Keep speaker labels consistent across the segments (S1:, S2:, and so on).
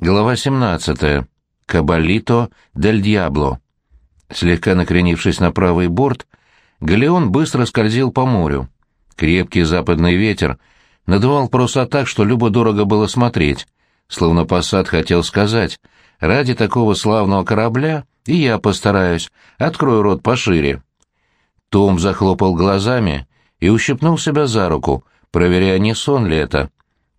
S1: Глава 17. Кабалито дель Диабло. Слегка накренившись на правый борт, галеон быстро скользил по морю. Крепкий западный ветер надувал паруса так, что любо-дорого было смотреть, словно посад хотел сказать, ради такого славного корабля и я постараюсь, открою рот пошире. Том захлопал глазами и ущипнул себя за руку, проверяя, не сон ли это.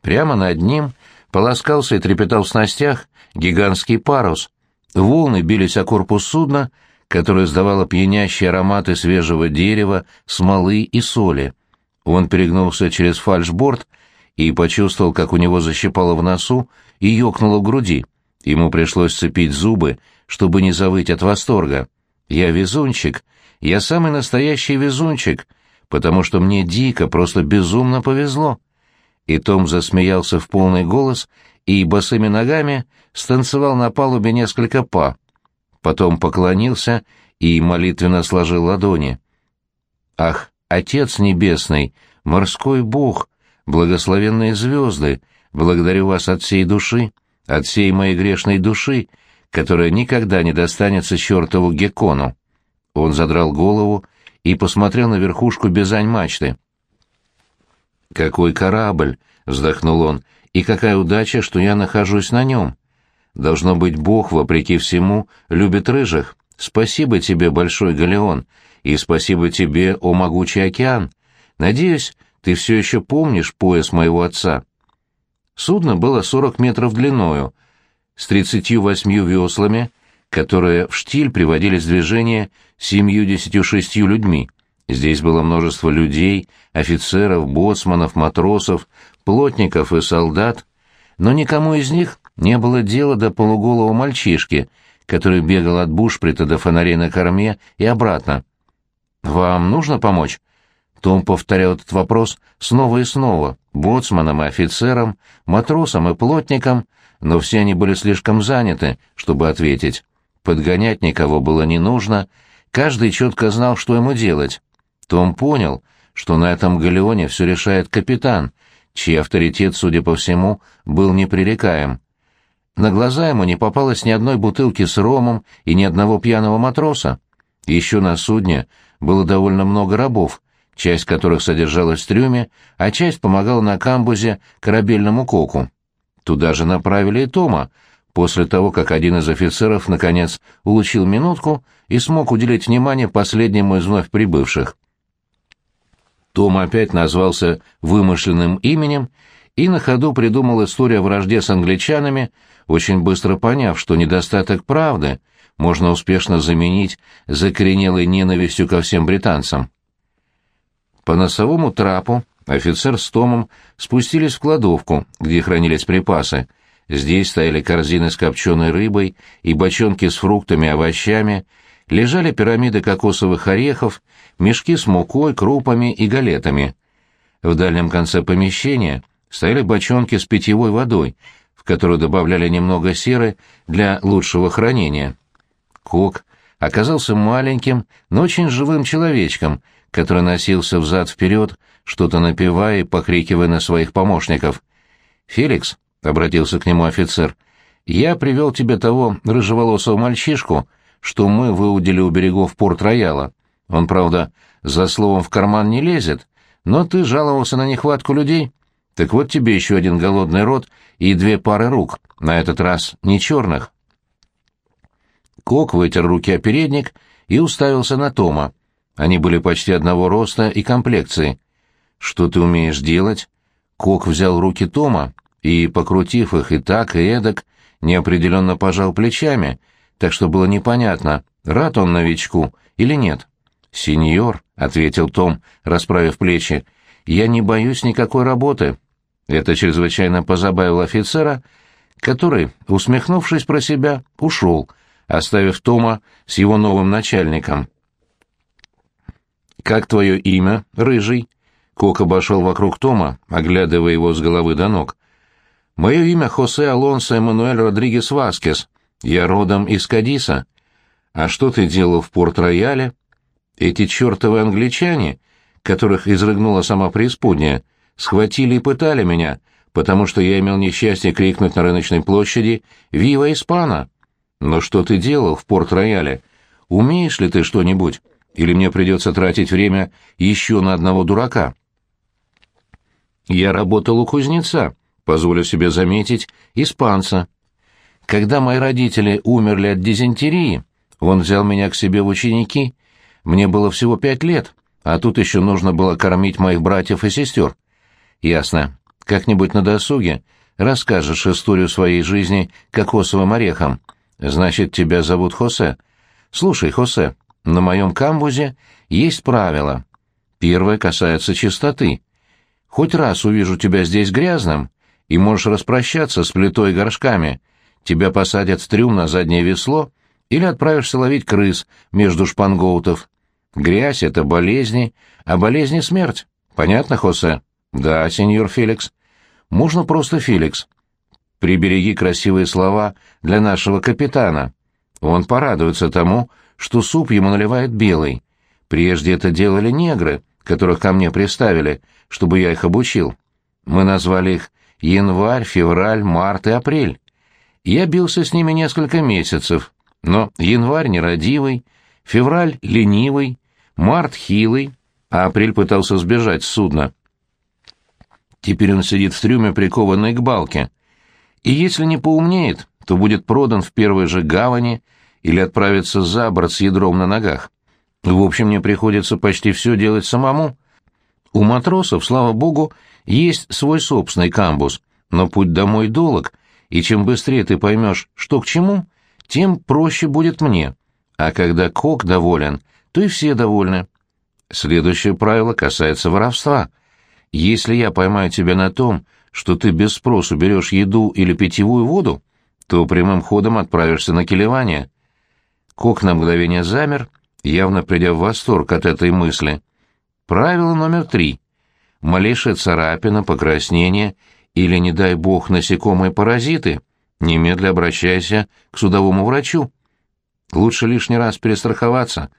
S1: Прямо над ним полоскался и трепетал в снастях гигантский парус. Волны бились о корпус судна, которое издавало пьянящие ароматы свежего дерева, смолы и соли. Он перегнулся через фальшборд и почувствовал, как у него защипало в носу и ёкнуло в груди. Ему пришлось сцепить зубы, чтобы не завыть от восторга. «Я везунчик, я самый настоящий везунчик, потому что мне дико, просто безумно повезло». И Том засмеялся в полный голос и босыми ногами станцевал на палубе несколько па. Потом поклонился и молитвенно сложил ладони. «Ах, Отец Небесный, морской Бог, благословенные звезды, благодарю вас от всей души, от всей моей грешной души, которая никогда не достанется чертову Геккону». Он задрал голову и посмотрел на верхушку бизань-мачты. «Какой корабль!» — вздохнул он. «И какая удача, что я нахожусь на нем! Должно быть, Бог, вопреки всему, любит рыжих. Спасибо тебе, Большой Галеон, и спасибо тебе, о могучий океан. Надеюсь, ты все еще помнишь пояс моего отца». Судно было сорок метров длиною, с тридцатью восьмью веслами, которые в штиль приводились в движение семью-десятью шестью людьми. Здесь было множество людей, офицеров, боцманов, матросов, плотников и солдат, но никому из них не было дела до полуголого мальчишки, который бегал от бушприта до фонарей на корме и обратно. «Вам нужно помочь?» Том повторял этот вопрос снова и снова, боцманам и офицерам, матросам и плотникам, но все они были слишком заняты, чтобы ответить. Подгонять никого было не нужно, каждый четко знал, что ему делать. Том понял, что на этом галеоне все решает капитан, чей авторитет, судя по всему, был непререкаем. На глаза ему не попалось ни одной бутылки с ромом и ни одного пьяного матроса. Еще на судне было довольно много рабов, часть которых содержалась в трюме, а часть помогала на камбузе корабельному коку. Туда же направили и Тома, после того, как один из офицеров, наконец, улучил минутку и смог уделить внимание последнему из вновь прибывших. Том опять назвался вымышленным именем и на ходу придумал историю о вражде с англичанами, очень быстро поняв, что недостаток правды можно успешно заменить закоренелой ненавистью ко всем британцам. По носовому трапу офицер с Томом спустились в кладовку, где хранились припасы. Здесь стояли корзины с копченой рыбой и бочонки с фруктами и овощами, лежали пирамиды кокосовых орехов, мешки с мукой, крупами и галетами. В дальнем конце помещения стояли бочонки с питьевой водой, в которую добавляли немного серы для лучшего хранения. Кок оказался маленьким, но очень живым человечком, который носился взад-вперед, что-то напевая и покрикивая на своих помощников. «Феликс», — обратился к нему офицер, — «я привел тебе того рыжеволосого мальчишку, что мы выудили у берегов Порт-Рояла. Он, правда, за словом в карман не лезет, но ты жаловался на нехватку людей. Так вот тебе еще один голодный рот и две пары рук, на этот раз не черных. Кок вытер руки о передник и уставился на Тома. Они были почти одного роста и комплекции. «Что ты умеешь делать?» Кок взял руки Тома и, покрутив их и так, и эдак, неопределенно пожал плечами, так что было непонятно, рад он новичку или нет. «Сеньор», — ответил Том, расправив плечи, — «я не боюсь никакой работы». Это чрезвычайно позабавило офицера, который, усмехнувшись про себя, ушел, оставив Тома с его новым начальником. «Как твое имя, Рыжий?» Кок обошел вокруг Тома, оглядывая его с головы до ног. «Мое имя Хосе Алонсо Эммануэль Родригес Васкес. Я родом из Кадиса. А что ты делал в Порт-Рояле? Эти чертовы англичане, которых изрыгнула сама преисподняя, схватили и пытали меня, потому что я имел несчастье крикнуть на рыночной площади «Вива Испана!» Но что ты делал в Порт-Рояле? Умеешь ли ты что-нибудь? Или мне придется тратить время еще на одного дурака?» Я работал у кузнеца, позволю себе заметить, испанца. Когда мои родители умерли от дизентерии, он взял меня к себе в ученики. Мне было всего пять лет, а тут еще нужно было кормить моих братьев и сестер. Ясно. Как-нибудь на досуге расскажешь историю своей жизни кокосовым орехом. Значит, тебя зовут Хосе? Слушай, Хосе, на моем камбузе есть правило. Первое касается чистоты. Хоть раз увижу тебя здесь грязным, и можешь распрощаться с плитой и горшками. Тебя посадят в трюм на заднее весло или отправишься ловить крыс между шпангоутов. Грязь — это болезни, а болезни — смерть. Понятно, Хосе? Да, сеньор Феликс. Можно просто Феликс. Прибереги красивые слова для нашего капитана. Он порадуется тому, что суп ему наливает белый. Прежде это делали негры, которых ко мне приставили, чтобы я их обучил. Мы назвали их январь, февраль, март и апрель. Я бился с ними несколько месяцев, но январь нерадивый, февраль ленивый, март хилый, а апрель пытался сбежать с судна. Теперь он сидит в трюме, прикованный к балке. И если не поумнеет, то будет продан в первой же гавани или отправится за борт с ядром на ногах. В общем, мне приходится почти все делать самому. У матросов, слава богу, есть свой собственный камбус, но путь домой долг, и чем быстрее ты поймешь, что к чему, тем проще будет мне. А когда кок доволен, то и все довольны. Следующее правило касается воровства. Если я поймаю тебя на том, что ты без спросу берешь еду или питьевую воду, то прямым ходом отправишься на келевание. Кок на мгновение замер, явно придя в восторг от этой мысли. Правило номер три. Малейшая царапина, покраснение или, не дай бог, насекомые-паразиты, немедля обращайся к судовому врачу. Лучше лишний раз перестраховаться.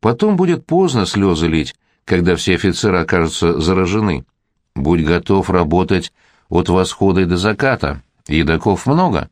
S1: Потом будет поздно слезы лить, когда все офицеры окажутся заражены. Будь готов работать от восхода и до заката. Едоков много.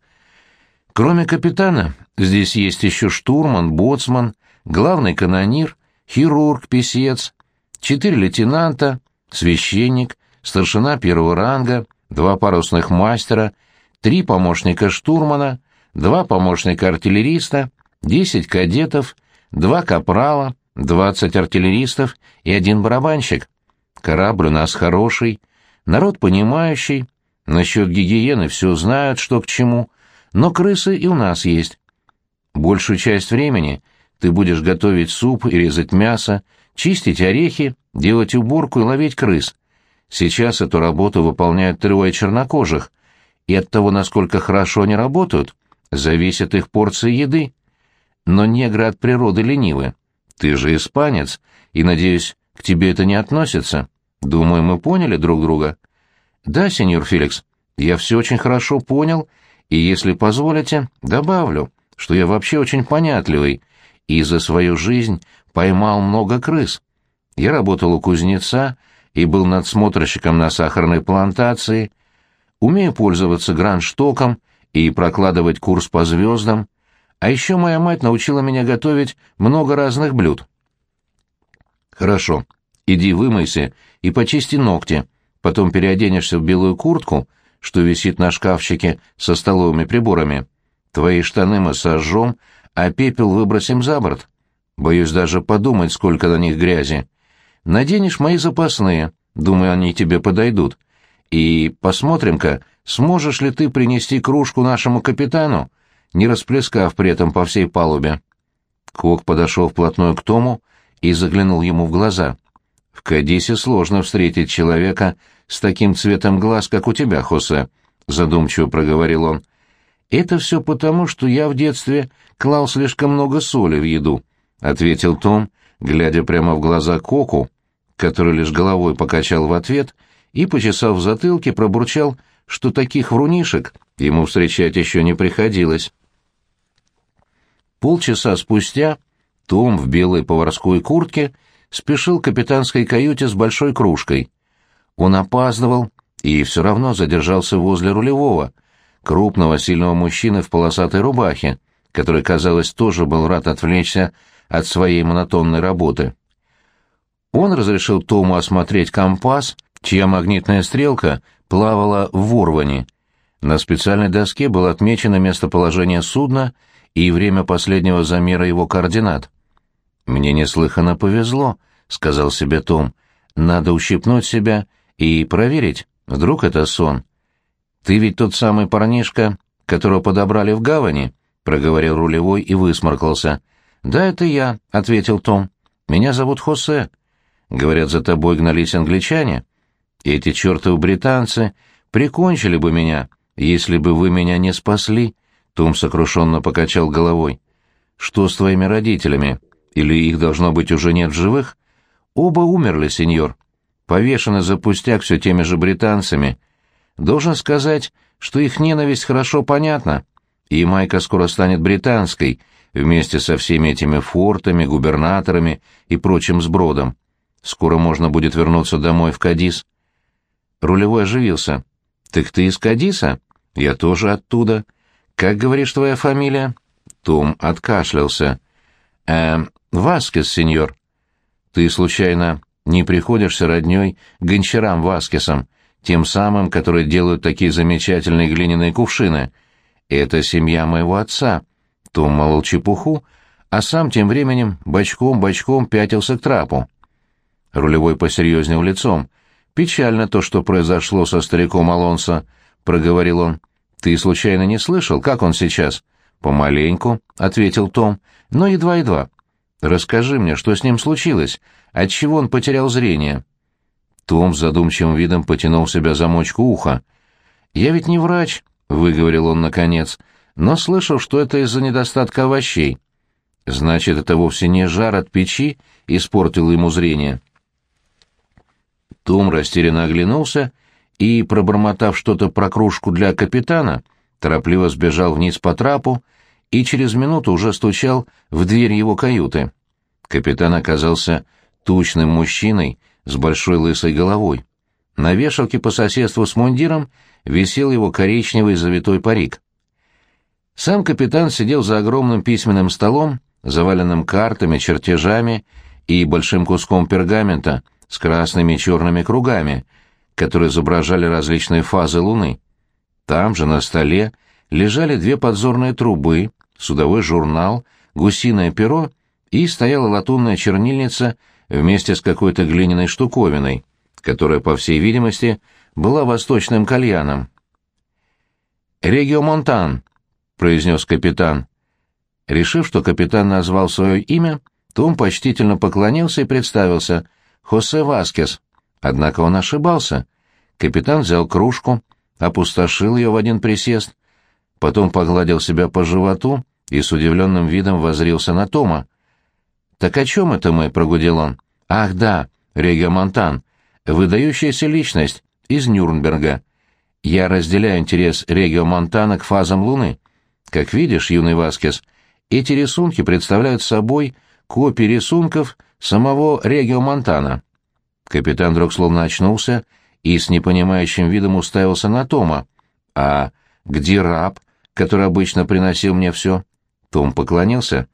S1: Кроме капитана, здесь есть еще штурман, боцман, главный канонир, хирург, писец, четыре лейтенанта, священник, старшина первого ранга, два парусных мастера, три помощника штурмана, два помощника артиллериста, десять кадетов, два капрала, двадцать артиллеристов и один барабанщик. Корабль у нас хороший, народ понимающий, насчет гигиены все знают, что к чему, но крысы и у нас есть. Большую часть времени ты будешь готовить суп и резать мясо, чистить орехи, делать уборку и ловить крыс. Сейчас эту работу выполняют трое чернокожих, и от того, насколько хорошо они работают, зависят их порции еды. Но негры от природы ленивы. Ты же испанец, и, надеюсь, к тебе это не относится. Думаю, мы поняли друг друга. Да, сеньор Феликс, я все очень хорошо понял, и, если позволите, добавлю, что я вообще очень понятливый, и за свою жизнь поймал много крыс. Я работал у кузнеца и был надсмотрщиком на сахарной плантации, умею пользоваться гранштоком и прокладывать курс по звездам, а еще моя мать научила меня готовить много разных блюд. Хорошо, иди вымойся и почисти ногти, потом переоденешься в белую куртку, что висит на шкафчике со столовыми приборами. Твои штаны мы сожжем, а пепел выбросим за борт. Боюсь даже подумать, сколько на них грязи. Наденешь мои запасные, думаю, они тебе подойдут. И посмотрим-ка, сможешь ли ты принести кружку нашему капитану, не расплескав при этом по всей палубе. Кок подошел вплотную к Тому и заглянул ему в глаза. «В Кадисе сложно встретить человека с таким цветом глаз, как у тебя, Хосе», — задумчиво проговорил он. «Это все потому, что я в детстве клал слишком много соли в еду», — ответил Том, глядя прямо в глаза Коку, который лишь головой покачал в ответ и, почесав в затылке, пробурчал, что таких врунишек ему встречать еще не приходилось. Полчаса спустя Том в белой поварской куртке спешил к капитанской каюте с большой кружкой. Он опаздывал, и все равно задержался возле рулевого, крупного сильного мужчины в полосатой рубахе, который, казалось, тоже был рад отвлечься от своей монотонной работы. Он разрешил Тому осмотреть компас, чья магнитная стрелка плавала в Ворване. На специальной доске было отмечено местоположение судна и время последнего замера его координат. «Мне неслыханно повезло», — сказал себе Том. «Надо ущипнуть себя и проверить, вдруг это сон». «Ты ведь тот самый парнишка, которого подобрали в гавани?» — проговорил рулевой и высморкался. «Да, это я», — ответил Том. «Меня зовут Хосе. Говорят, за тобой гнались англичане. Эти чертовы британцы прикончили бы меня, если бы вы меня не спасли». Том сокрушенно покачал головой. «Что с твоими родителями?» Или их, должно быть, уже нет в живых? Оба умерли, сеньор. Повешены за пустяк все теми же британцами. Должен сказать, что их ненависть хорошо понятна. И Майка скоро станет британской, вместе со всеми этими фортами, губернаторами и прочим сбродом. Скоро можно будет вернуться домой в Кадис. Рулевой оживился. «Так ты из Кадиса?» «Я тоже оттуда. Как, говоришь, твоя фамилия?» Том откашлялся. «Эм, «Васкес, сеньор». «Ты, случайно, не приходишься роднёй гончарам Васкесам, тем самым, которые делают такие замечательные глиняные кувшины? Это семья моего отца». Том молол чепуху, а сам тем временем бочком-бочком пятился к трапу. Рулевой посерьезнел лицом. «Печально то, что произошло со стариком Алонсо», — проговорил он. «Ты случайно не слышал, как он сейчас?» «Помаленьку», — ответил Том, — «но едва-едва. Расскажи мне, что с ним случилось? Отчего он потерял зрение?» Том с задумчивым видом потянул себя замочку уха. «Я ведь не врач», — выговорил он наконец, — «но слышал, что это из-за недостатка овощей». «Значит, это вовсе не жар от печи испортил ему зрение». Том растерянно оглянулся и, пробормотав что-то про кружку для капитана, торопливо сбежал вниз по трапу и через минуту уже стучал в дверь его каюты. Капитан оказался тучным мужчиной с большой лысой головой. На вешалке по соседству с мундиром висел его коричневый завитой парик. Сам капитан сидел за огромным письменным столом, заваленным картами, чертежами и большим куском пергамента с красными и черными кругами, которые изображали различные фазы Луны. Там же на столе лежали две подзорные трубы, судовой журнал, гусиное перо и стояла латунная чернильница вместе с какой-то глиняной штуковиной, которая, по всей видимости, была восточным кальяном. «Регио Монтан», — произнес капитан. Решив, что капитан назвал свое имя, Том почтительно поклонился и представился «Хосе Васкес». Однако он ошибался. Капитан взял кружку, опустошил ее в один присест, потом погладил себя по животу и с удивленным видом возрился на Тома. «Так о чем это мы?» — прогудел он. «Ах, да, Региомонтан, выдающаяся личность из Нюрнберга. Я разделяю интерес Региомонтана к фазам Луны. Как видишь, юный Васкес, эти рисунки представляют собой копии рисунков самого Региомонтана». Капитан вдруг словно очнулся и с непонимающим видом уставился на Тома. «А где раб, который обычно приносил мне все?» Том поклонился.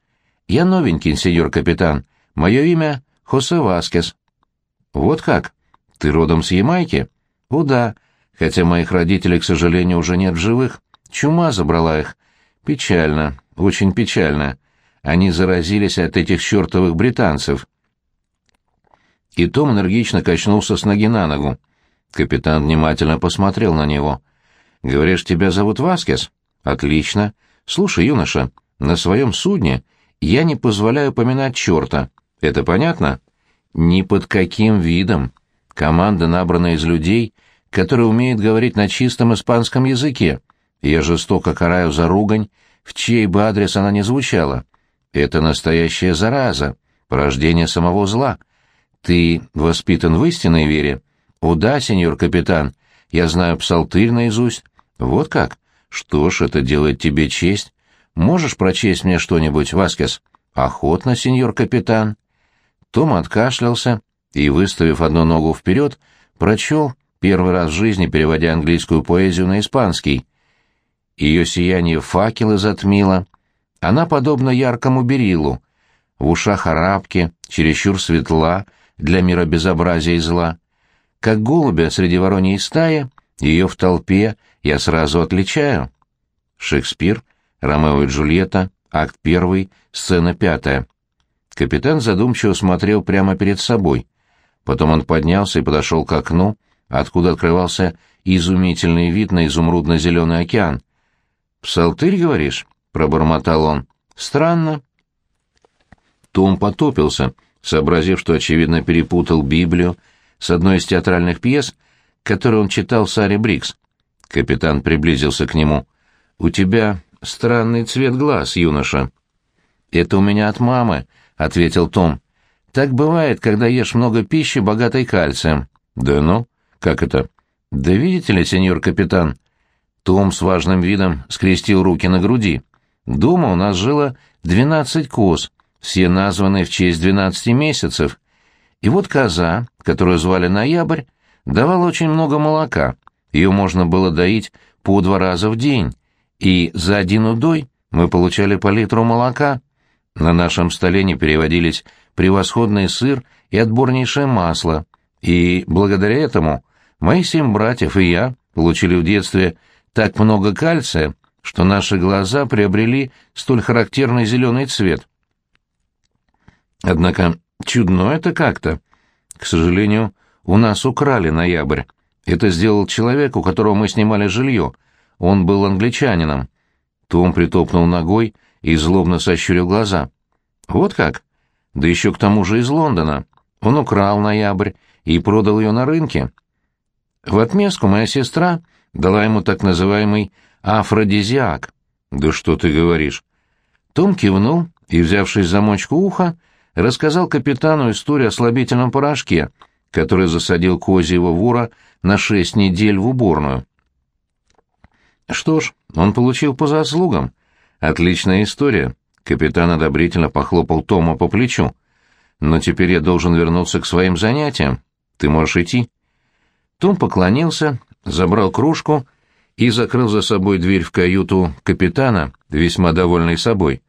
S1: «Я новенький, сеньор капитан. Мое имя Хосе Васкес». «Вот как? Ты родом с Ямайки?» «О да, хотя моих родителей, к сожалению, уже нет в живых. Чума забрала их. Печально, очень печально. Они заразились от этих чертовых британцев». И Том энергично качнулся с ноги на ногу. Капитан внимательно посмотрел на него. «Говоришь, тебя зовут Васкес?» «Отлично. Слушай, юноша, на своем судне я не позволяю поминать черта. Это понятно? Ни под каким видом. Команда набрана из людей, которые умеют говорить на чистом испанском языке. Я жестоко караю за ругань, в чей бы адрес она ни звучала. Это настоящая зараза, порождение самого зла. Ты воспитан в истинной вере? О да, сеньор капитан, я знаю псалтырь наизусть. Вот как? Что ж, это делает тебе честь. Можешь прочесть мне что-нибудь, Васкес? Охотно, сеньор капитан. Том откашлялся и, выставив одну ногу вперед, прочел первый раз в жизни переводя английскую поэзию на испанский. Ее сияние факелы затмило. Она подобна яркому берилу, в ушах арабки, чересчур светла для мира безобразия и зла. Как голубя среди вороньей стаи, ее в толпе я сразу отличаю. Шекспир, Ромео и Джульетта, акт первый, сцена пятая. Капитан задумчиво смотрел прямо перед собой. Потом он поднялся и подошел к окну, откуда открывался изумительный вид на изумрудно-зеленый океан. «Псалтырь, говоришь?» — пробормотал он. «Странно». Том потопился, сообразив, что, очевидно, перепутал Библию с одной из театральных пьес, которую он читал Саре Брикс. Капитан приблизился к нему. «У тебя странный цвет глаз, юноша». «Это у меня от мамы», — ответил Том. «Так бывает, когда ешь много пищи, богатой кальцием». «Да ну? Как это?» «Да видите ли, сеньор капитан?» Том с важным видом скрестил руки на груди. «Дома у нас жило двенадцать коз, все названы в честь двенадцати месяцев. И вот коза, которую звали Ноябрь, давала очень много молока. Ее можно было доить по два раза в день, и за один удой мы получали по литру молока. На нашем столе не переводились превосходный сыр и отборнейшее масло, и благодаря этому мои семь братьев и я получили в детстве так много кальция, что наши глаза приобрели столь характерный зеленый цвет. Однако чудно это как-то. К сожалению, у нас украли ноябрь. Это сделал человек, у которого мы снимали жилье. Он был англичанином. Том притопнул ногой и злобно сощурил глаза. Вот как? Да еще к тому же из Лондона. Он украл ноябрь и продал ее на рынке. В отместку моя сестра дала ему так называемый афродизиак. Да что ты говоришь? Том кивнул и, взявшись за мочку уха, рассказал капитану историю о слабительном порошке, который засадил козьего вора на шесть недель в уборную. Что ж, он получил по заслугам. Отличная история. Капитан одобрительно похлопал Тома по плечу. Но теперь я должен вернуться к своим занятиям. Ты можешь идти. Том поклонился, забрал кружку и закрыл за собой дверь в каюту капитана, весьма довольный собой.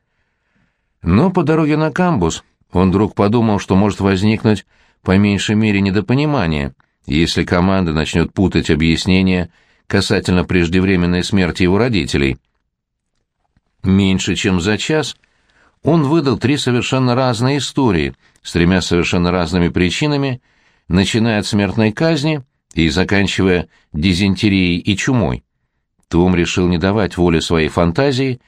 S1: Но по дороге на камбус он вдруг подумал, что может возникнуть по меньшей мере недопонимание, если команда начнет путать объяснения касательно преждевременной смерти его родителей. Меньше чем за час он выдал три совершенно разные истории с тремя совершенно разными причинами, начиная от смертной казни и заканчивая дизентерией и чумой. Том решил не давать воли своей фантазии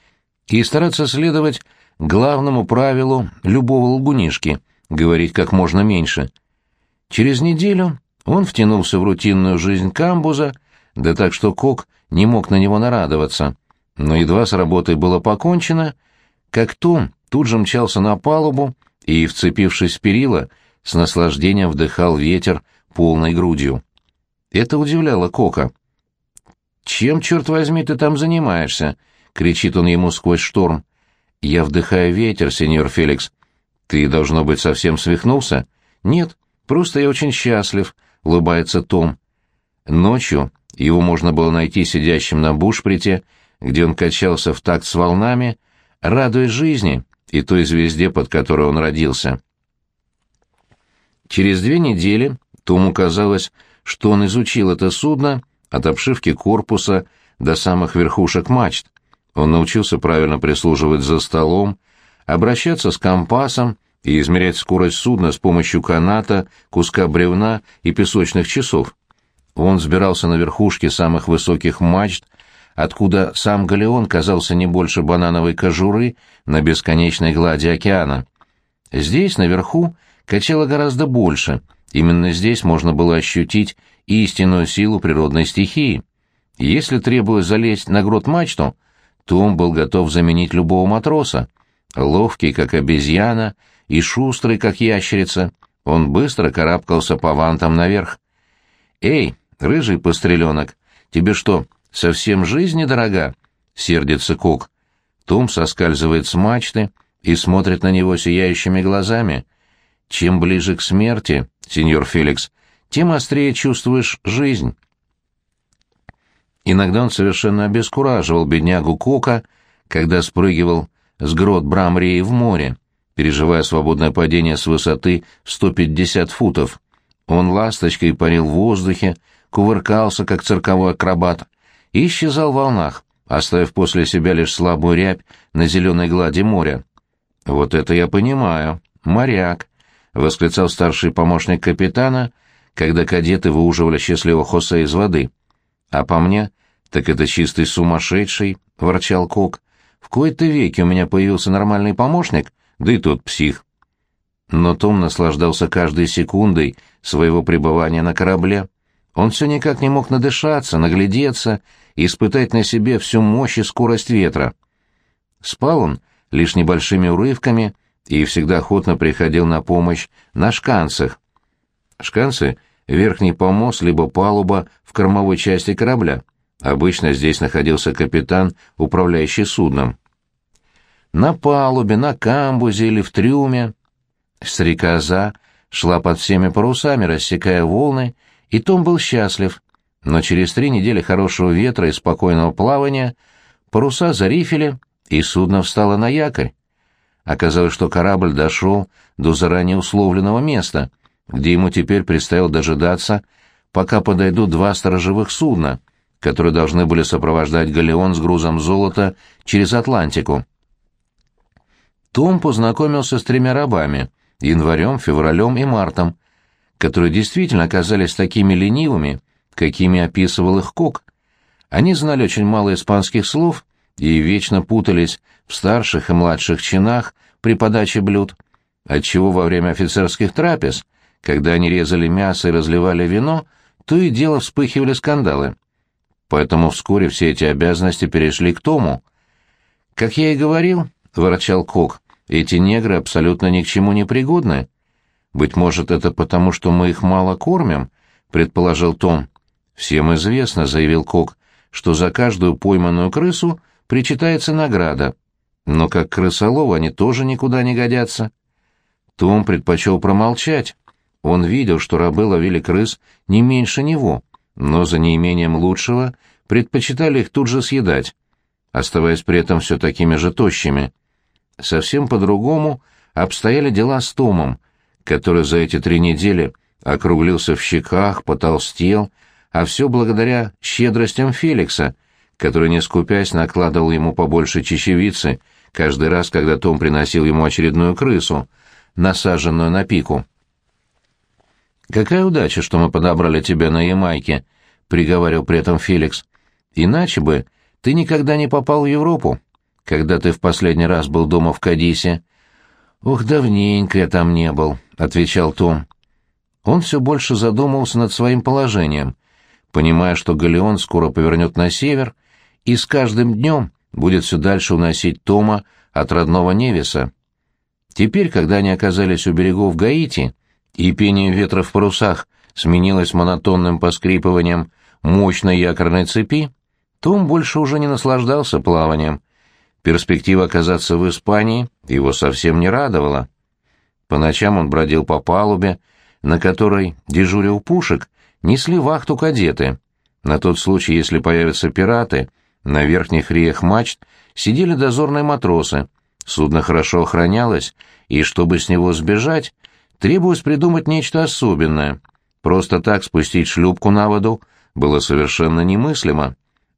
S1: и стараться следовать главному правилу любого лгунишки — говорить как можно меньше. Через неделю он втянулся в рутинную жизнь камбуза, да так что Кок не мог на него нарадоваться. Но едва с работой было покончено, как Том тут же мчался на палубу и, вцепившись в перила, с наслаждением вдыхал ветер полной грудью. Это удивляло Кока. «Чем, черт возьми, ты там занимаешься?» — кричит он ему сквозь шторм. «Я вдыхаю ветер, сеньор Феликс. Ты, должно быть, совсем свихнулся?» «Нет, просто я очень счастлив», — улыбается Том. Ночью его можно было найти сидящим на бушприте, где он качался в такт с волнами, радуясь жизни и той звезде, под которой он родился. Через две недели Тому казалось, что он изучил это судно от обшивки корпуса до самых верхушек мачт. Он научился правильно прислуживать за столом, обращаться с компасом и измерять скорость судна с помощью каната, куска бревна и песочных часов. Он взбирался на верхушки самых высоких мачт, откуда сам галеон казался не больше банановой кожуры на бесконечной глади океана. Здесь, наверху, качало гораздо больше, именно здесь можно было ощутить истинную силу природной стихии. Если требовалось залезть на грот мачту, том был готов заменить любого матроса. Ловкий, как обезьяна, и шустрый, как ящерица, он быстро карабкался по вантам наверх. «Эй, рыжий постреленок, тебе что, совсем жизнь недорога?» — сердится Кок. Том соскальзывает с мачты и смотрит на него сияющими глазами. «Чем ближе к смерти, сеньор Феликс, тем острее чувствуешь жизнь. Иногда он совершенно обескураживал беднягу Кока, когда спрыгивал с грот Брамрии в море, переживая свободное падение с высоты 150 футов. Он ласточкой парил в воздухе, кувыркался, как цирковой акробат, и исчезал в волнах, оставив после себя лишь слабую рябь на зеленой глади моря. «Вот это я понимаю. Моряк», — восклицал старший помощник капитана, когда кадеты выуживали счастливого Хосе из воды. «А по мне, так это чистый сумасшедший», — ворчал Кок. «В кои-то веки у меня появился нормальный помощник, да и тот псих». Но Том наслаждался каждой секундой своего пребывания на корабле. Он все никак не мог надышаться, наглядеться и испытать на себе всю мощь и скорость ветра. Спал он лишь небольшими урывками и всегда охотно приходил на помощь на шканцах. Шканцы — верхний помост либо палуба в кормовой части корабля. Обычно здесь находился капитан, управляющий судном. На палубе, на камбузе или в трюме стрекоза шла под всеми парусами, рассекая волны, и Том был счастлив. Но через три недели хорошего ветра и спокойного плавания паруса зарифили, и судно встало на якорь. Оказалось, что корабль дошел до заранее условленного места, где ему теперь предстояло дожидаться, пока подойдут два сторожевых судна, которые должны были сопровождать галеон с грузом золота через Атлантику. Том познакомился с тремя рабами — январем, февралем и мартом, которые действительно оказались такими ленивыми, какими описывал их Кок. Они знали очень мало испанских слов и вечно путались в старших и младших чинах при подаче блюд, отчего во время офицерских трапез, когда они резали мясо и разливали вино, то и дело вспыхивали скандалы. Поэтому вскоре все эти обязанности перешли к Тому. «Как я и говорил», — ворчал Кок, — «эти негры абсолютно ни к чему не пригодны». «Быть может, это потому, что мы их мало кормим?» — предположил Том. «Всем известно», — заявил Кок, — «что за каждую пойманную крысу причитается награда. Но как крысоловы они тоже никуда не годятся». Том предпочел промолчать. Он видел, что рабы ловили крыс не меньше него, но за неимением лучшего предпочитали их тут же съедать, оставаясь при этом все такими же тощими. Совсем по-другому обстояли дела с Томом, который за эти три недели округлился в щеках, потолстел, а все благодаря щедростям Феликса, который, не скупясь, накладывал ему побольше чечевицы каждый раз, когда Том приносил ему очередную крысу, насаженную на пику. «Какая удача, что мы подобрали тебя на Ямайке», — приговаривал при этом Феликс. «Иначе бы ты никогда не попал в Европу, когда ты в последний раз был дома в Кадисе». «Ух, давненько я там не был», — отвечал Том. Он все больше задумался над своим положением, понимая, что Галеон скоро повернет на север и с каждым днем будет все дальше уносить Тома от родного Невиса. Теперь, когда они оказались у берегов Гаити, и пение ветра в парусах сменилось монотонным поскрипыванием мощной якорной цепи, Том больше уже не наслаждался плаванием. Перспектива оказаться в Испании его совсем не радовала. По ночам он бродил по палубе, на которой, дежурил пушек, несли вахту кадеты. На тот случай, если появятся пираты, на верхних реях мачт сидели дозорные матросы. Судно хорошо охранялось, и чтобы с него сбежать, требовалось придумать нечто особенное. Просто так спустить шлюпку на воду было совершенно немыслимо.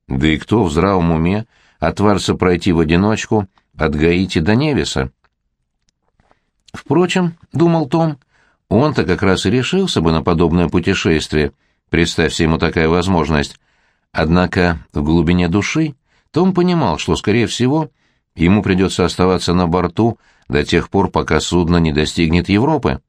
S1: Да и кто в здравом уме отварся пройти в одиночку от Гаити до Невиса? Впрочем, думал Том, он-то как раз и решился бы на подобное путешествие, представься ему такая возможность. Однако в глубине души Том понимал, что, скорее всего, ему придется оставаться на борту до тех пор, пока судно не достигнет Европы.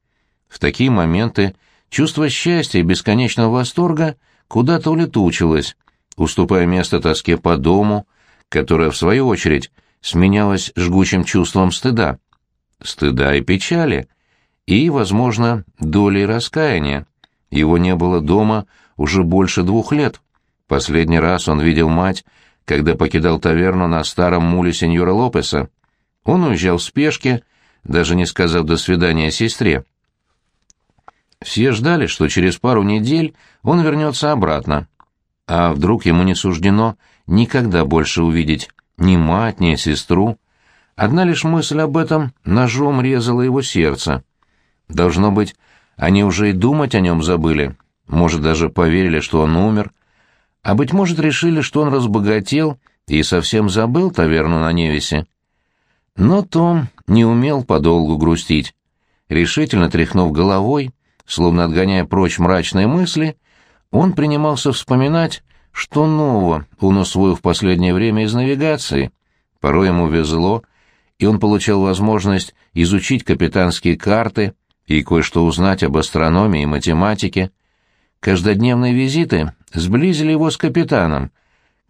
S1: В такие моменты чувство счастья и бесконечного восторга куда-то улетучилось, уступая место тоске по дому, которая, в свою очередь, сменялась жгучим чувством стыда. Стыда и печали, и, возможно, долей раскаяния. Его не было дома уже больше двух лет. Последний раз он видел мать, когда покидал таверну на старом муле сеньора Лопеса. Он уезжал в спешке, даже не сказав «до свидания» сестре. Все ждали, что через пару недель он вернется обратно. А вдруг ему не суждено никогда больше увидеть ни мать, ни сестру. Одна лишь мысль об этом ножом резала его сердце. Должно быть, они уже и думать о нем забыли, может, даже поверили, что он умер, а, быть может, решили, что он разбогател и совсем забыл таверну на Невесе. Но Том не умел подолгу грустить. Решительно тряхнув головой, словно отгоняя прочь мрачные мысли, он принимался вспоминать, что нового он усвоил в последнее время из навигации. Порой ему везло, и он получал возможность изучить капитанские карты и кое-что узнать об астрономии и математике. Каждодневные визиты сблизили его с капитаном,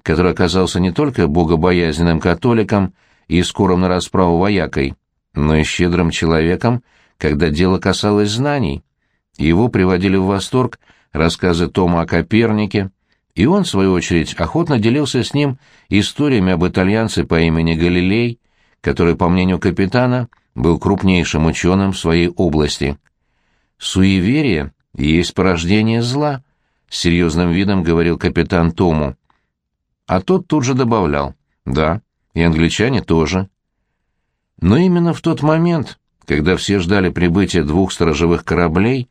S1: который оказался не только богобоязненным католиком и скорым на расправу воякой, но и щедрым человеком, когда дело касалось знаний. Его приводили в восторг рассказы Тома о Копернике, и он, в свою очередь, охотно делился с ним историями об итальянце по имени Галилей, который, по мнению капитана, был крупнейшим ученым в своей области. «Суеверие есть порождение зла», — с серьезным видом говорил капитан Тому. А тот тут же добавлял, «Да, и англичане тоже». Но именно в тот момент, когда все ждали прибытия двух сторожевых кораблей,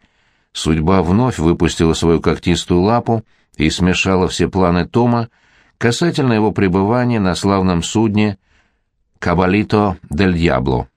S1: судьба вновь выпустила свою когтистую лапу и смешала все планы Тома касательно его пребывания на славном судне «Кабалито дель Дьябло».